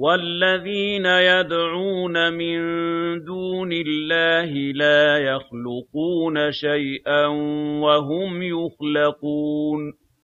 وَالَّذِينَ يَدْعُونَ مِن دُونِ اللَّهِ لَا يَخْلُقُونَ شَيْئًا وَهُمْ يُخْلَقُونَ.